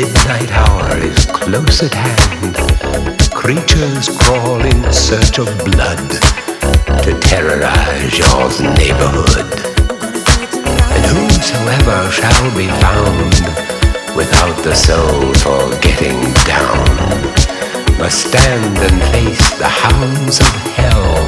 midnight hour is close at hand. Creatures crawl in search of blood to terrorize your neighborhood. And whosoever shall be found without the soul for getting down must stand and face the hounds of hell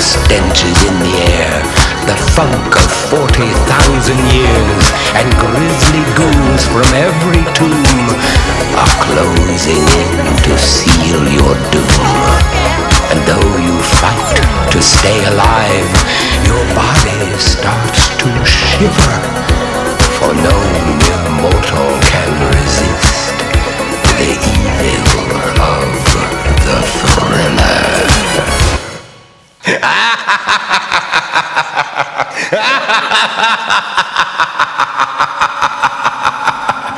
stenches in the air, the funk of 40,000 years, and grisly goons from every tomb are closing in to seal your doom. And though you fight to stay alive, your body starts to shiver, for no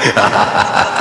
Ha ha ha!